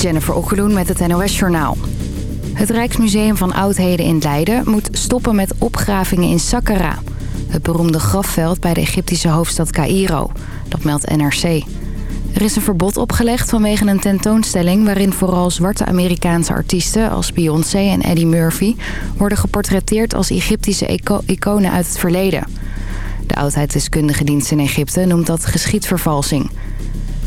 Jennifer Okkeloen met het NOS Journaal. Het Rijksmuseum van Oudheden in Leiden moet stoppen met opgravingen in Saqqara. Het beroemde grafveld bij de Egyptische hoofdstad Cairo. Dat meldt NRC. Er is een verbod opgelegd vanwege een tentoonstelling... waarin vooral zwarte Amerikaanse artiesten als Beyoncé en Eddie Murphy... worden geportretteerd als Egyptische iconen uit het verleden. De oudheidsdeskundige dienst in Egypte noemt dat geschiedvervalsing...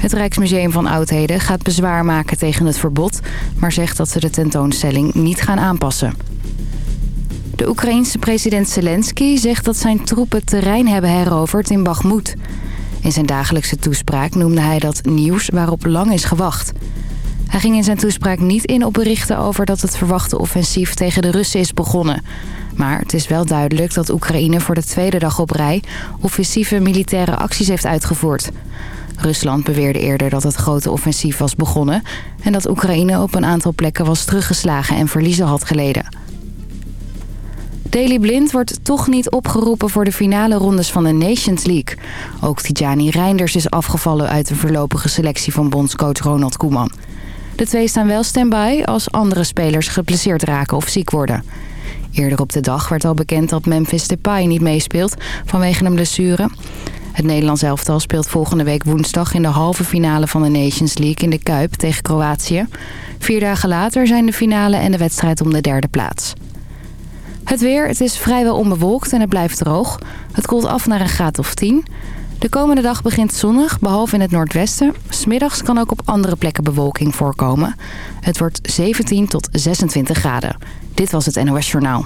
Het Rijksmuseum van Oudheden gaat bezwaar maken tegen het verbod... maar zegt dat ze de tentoonstelling niet gaan aanpassen. De Oekraïense president Zelensky zegt dat zijn troepen terrein hebben heroverd in Bakhmut. In zijn dagelijkse toespraak noemde hij dat nieuws waarop lang is gewacht. Hij ging in zijn toespraak niet in op berichten over dat het verwachte offensief tegen de Russen is begonnen. Maar het is wel duidelijk dat Oekraïne voor de tweede dag op rij offensieve militaire acties heeft uitgevoerd. Rusland beweerde eerder dat het grote offensief was begonnen... en dat Oekraïne op een aantal plekken was teruggeslagen en verliezen had geleden. Daley Blind wordt toch niet opgeroepen voor de finale rondes van de Nations League. Ook Tijani Reinders is afgevallen uit de voorlopige selectie van bondscoach Ronald Koeman. De twee staan wel stand-by als andere spelers geblesseerd raken of ziek worden. Eerder op de dag werd al bekend dat Memphis Depay niet meespeelt vanwege een blessure. Het Nederlands elftal speelt volgende week woensdag in de halve finale van de Nations League in de Kuip tegen Kroatië. Vier dagen later zijn de finale en de wedstrijd om de derde plaats. Het weer, het is vrijwel onbewolkt en het blijft droog. Het koelt af naar een graad of 10. De komende dag begint zonnig, behalve in het noordwesten. Smiddags kan ook op andere plekken bewolking voorkomen. Het wordt 17 tot 26 graden. Dit was het NOS Journaal.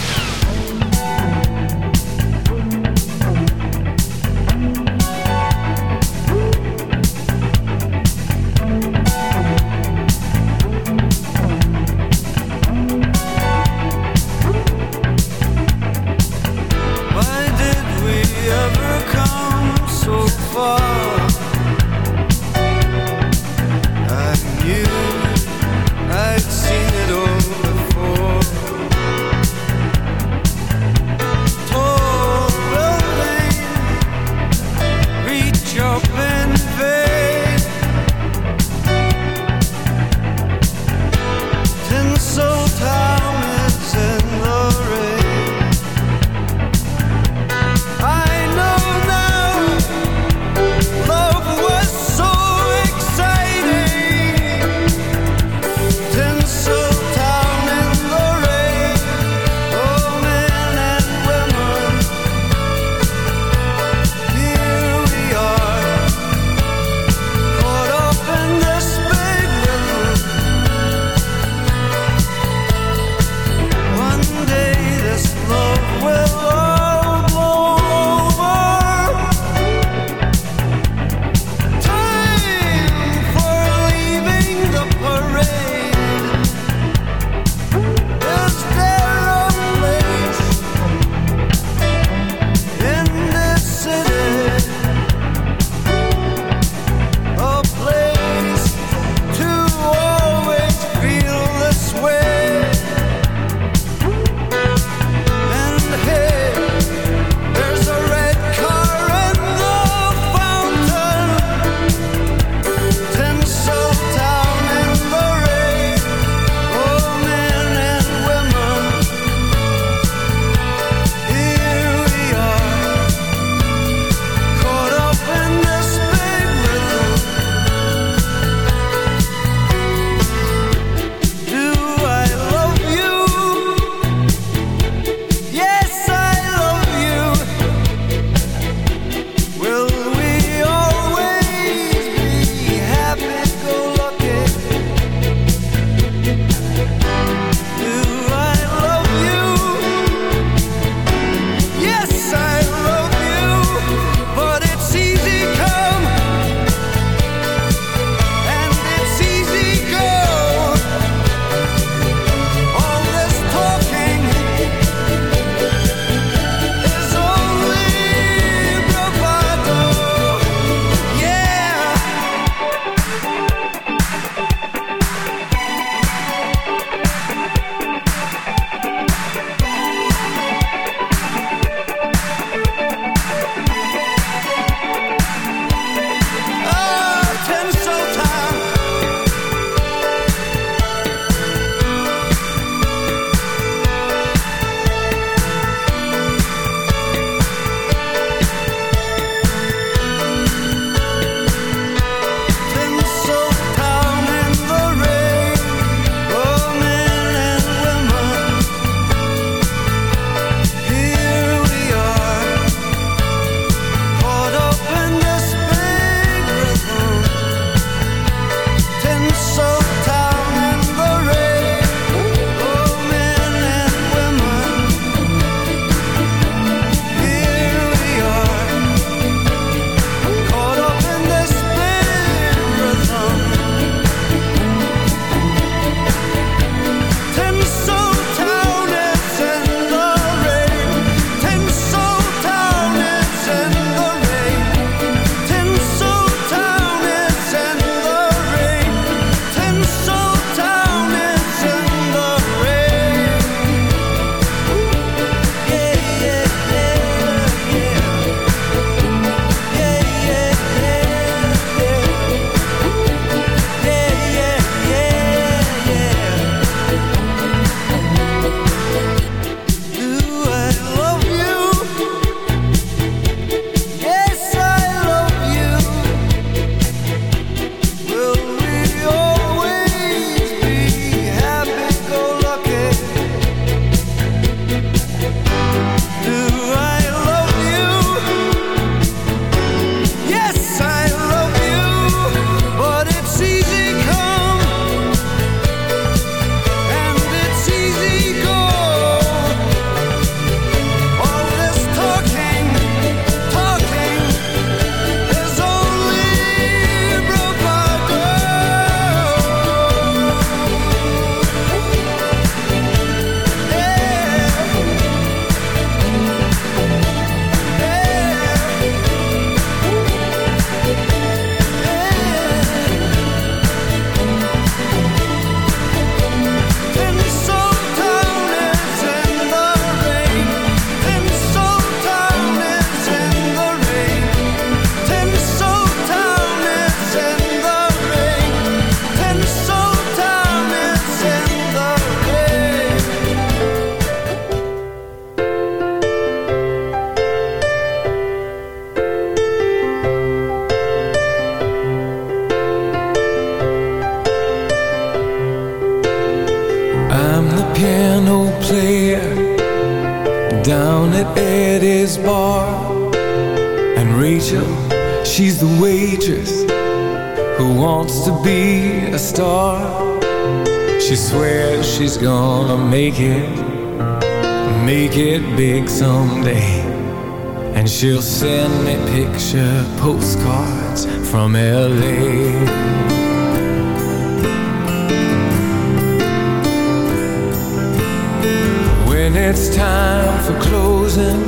Big someday. And she'll send me picture postcards from LA. When it's time for closing,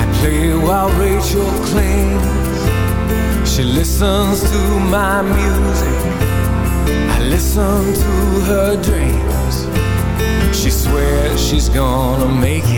I play while Rachel cleans. She listens to my music, I listen to her dreams. She swears she's gonna make it,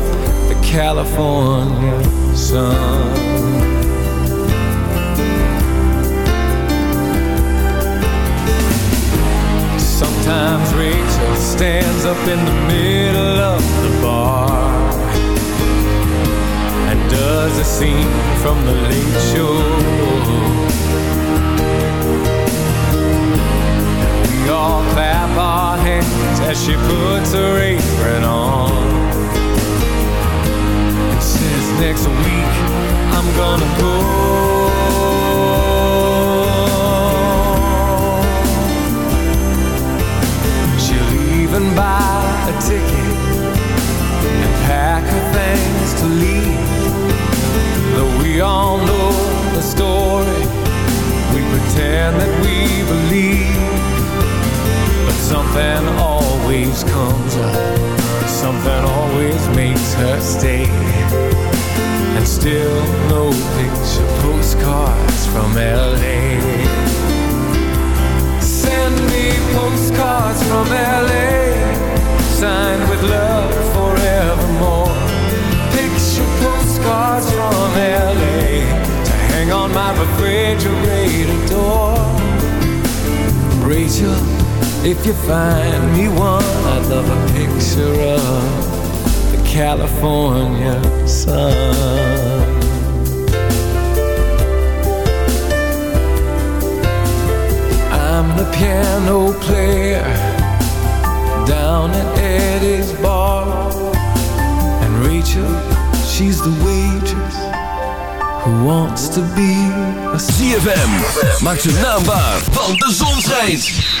California sun. Sometimes Rachel stands up in the middle of the bar And does a scene from the late show. We all clap our hands as she puts her apron on next week I'm gonna go She'll even buy a ticket and pack her things to leave. Though we all know the story, we pretend that we believe. But something always comes up, something always makes her stay. And still no picture postcards from LA Send me postcards from LA Signed with love forevermore. Picture postcards from LA To hang on my refrigerator door. Rachel, if you find me one I'd love a picture of California sun I'm the piano player down at Eddie's bar. And Rachel, she's the waitress who wants to be a CFM. Maak zijn naam waar, want de zon schijnt.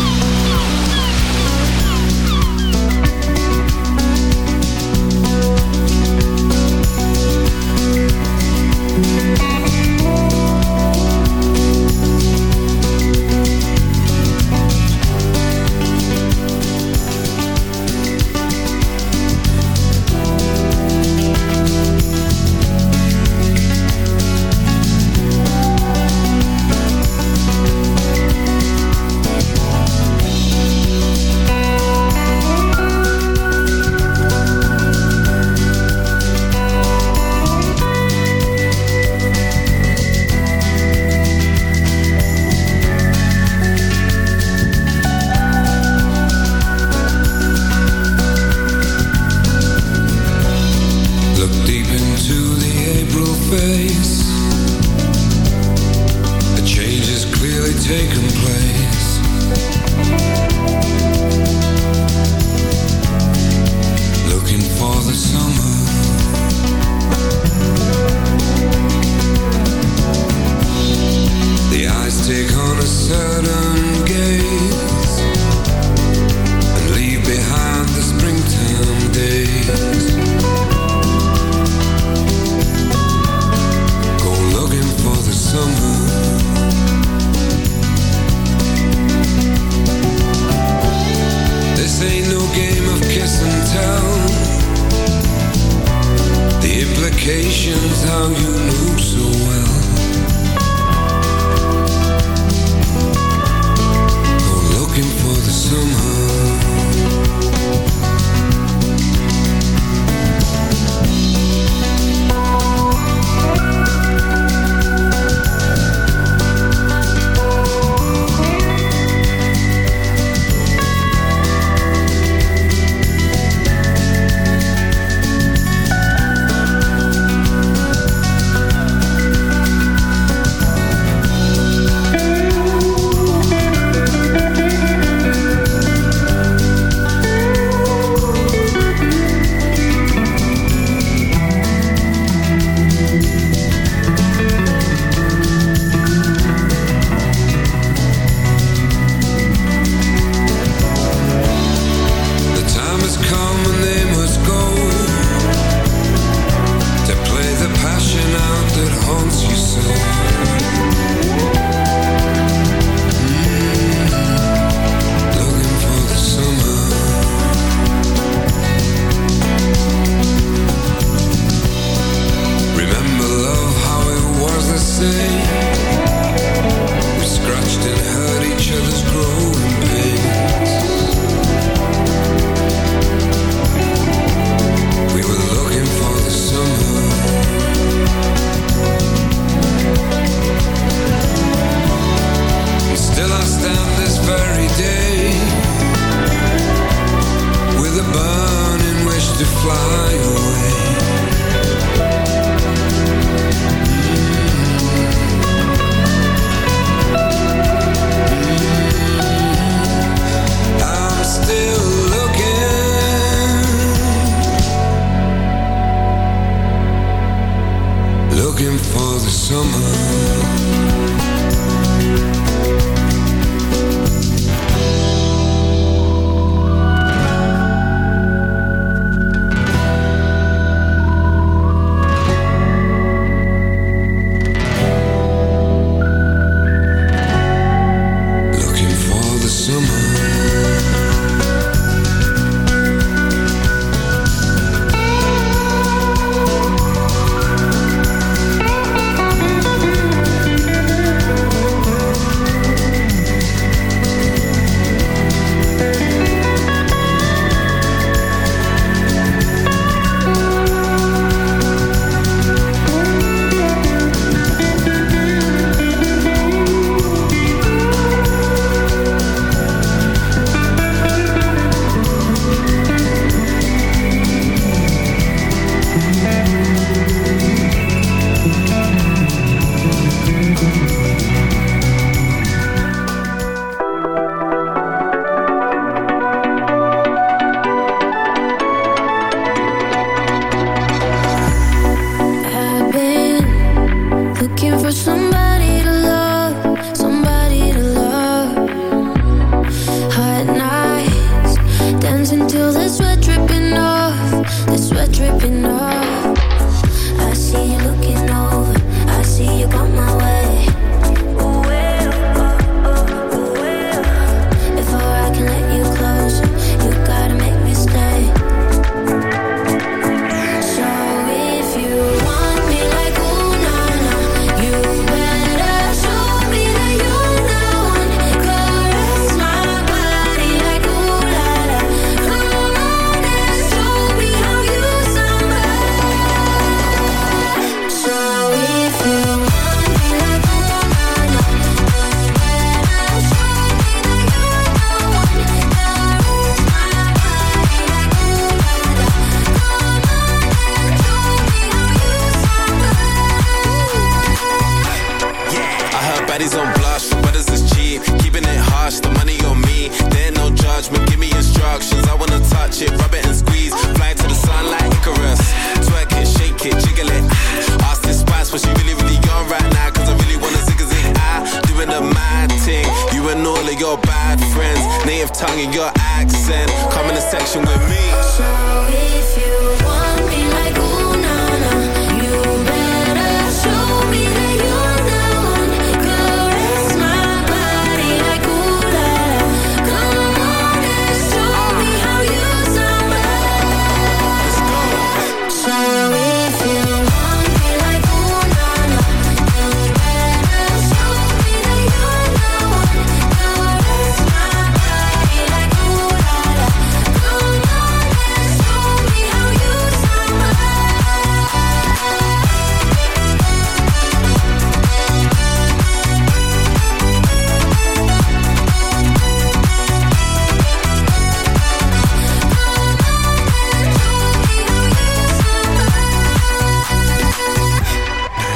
town. The implications how you knew so well.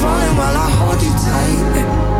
Falling while I hold you tight.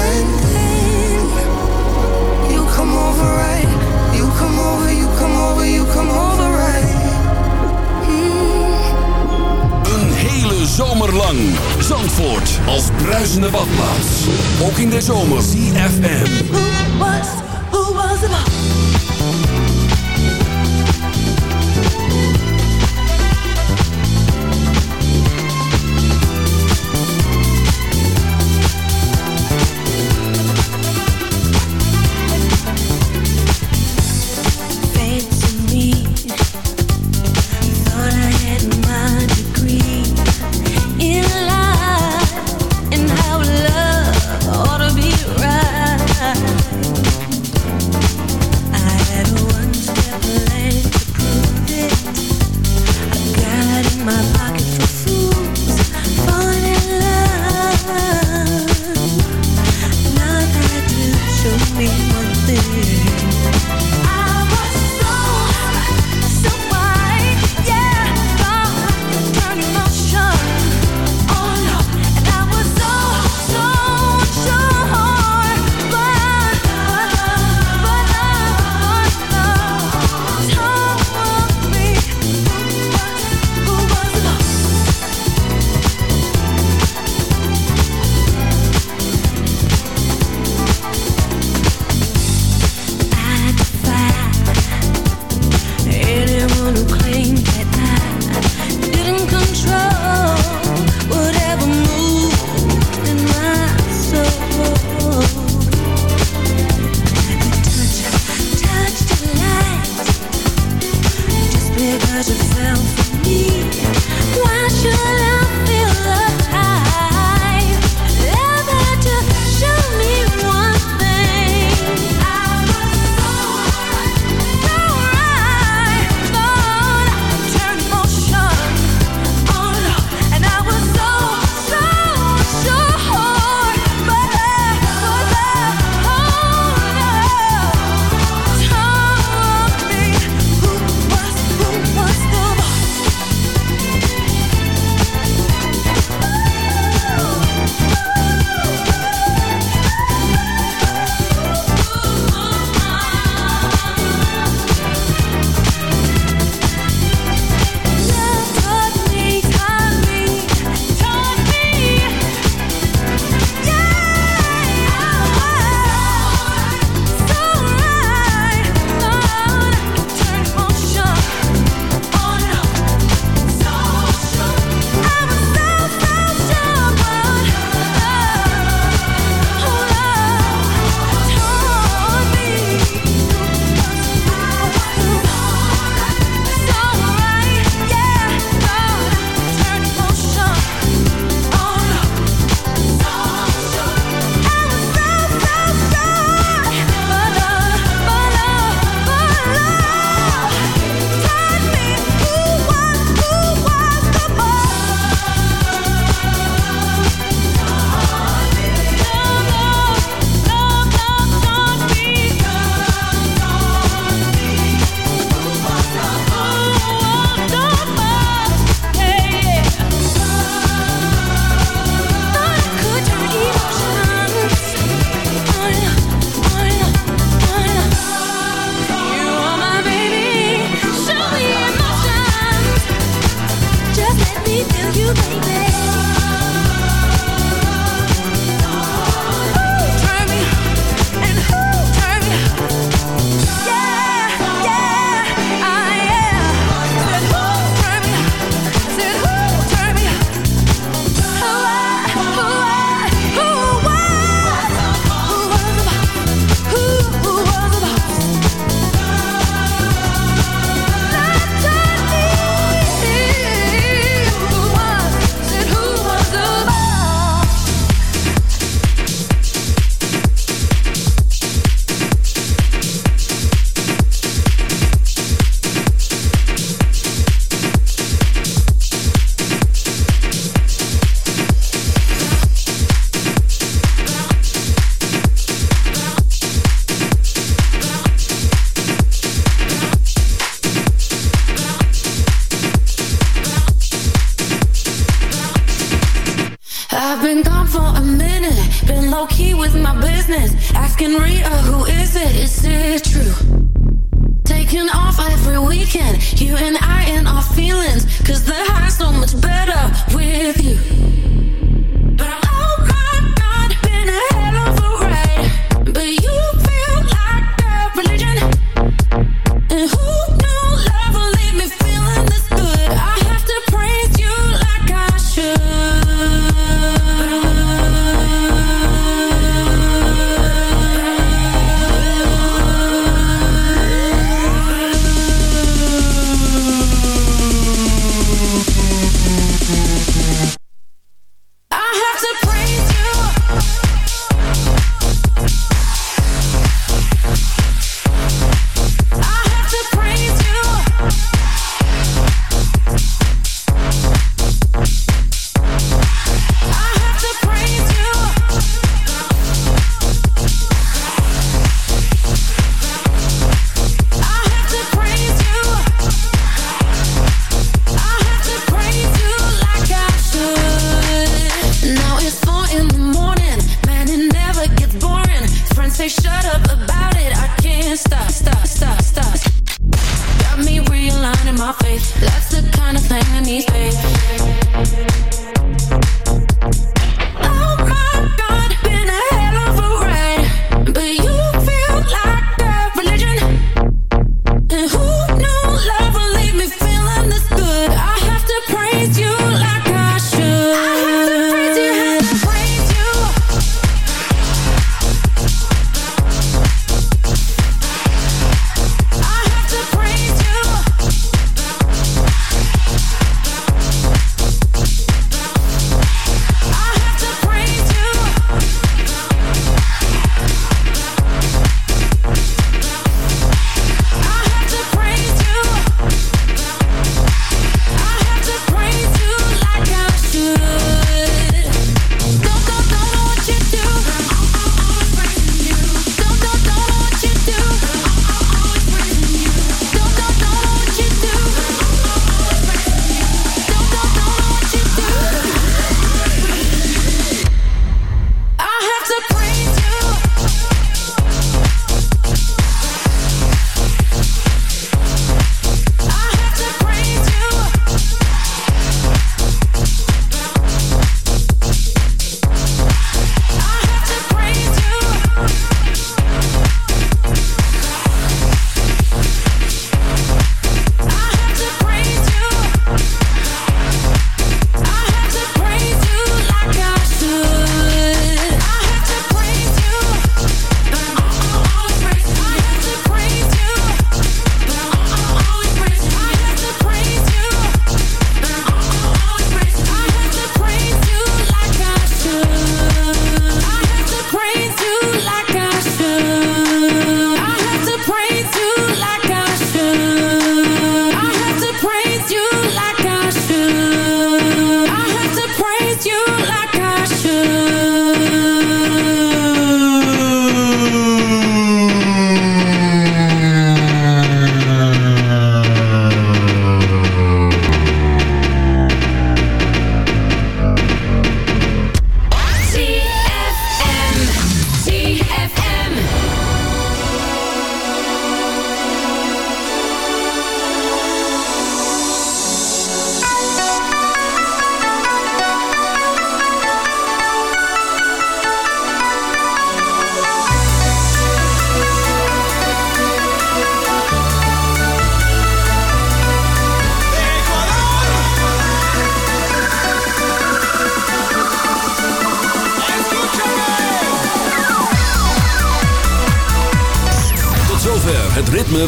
Who was, who was the boss? feel you, baby.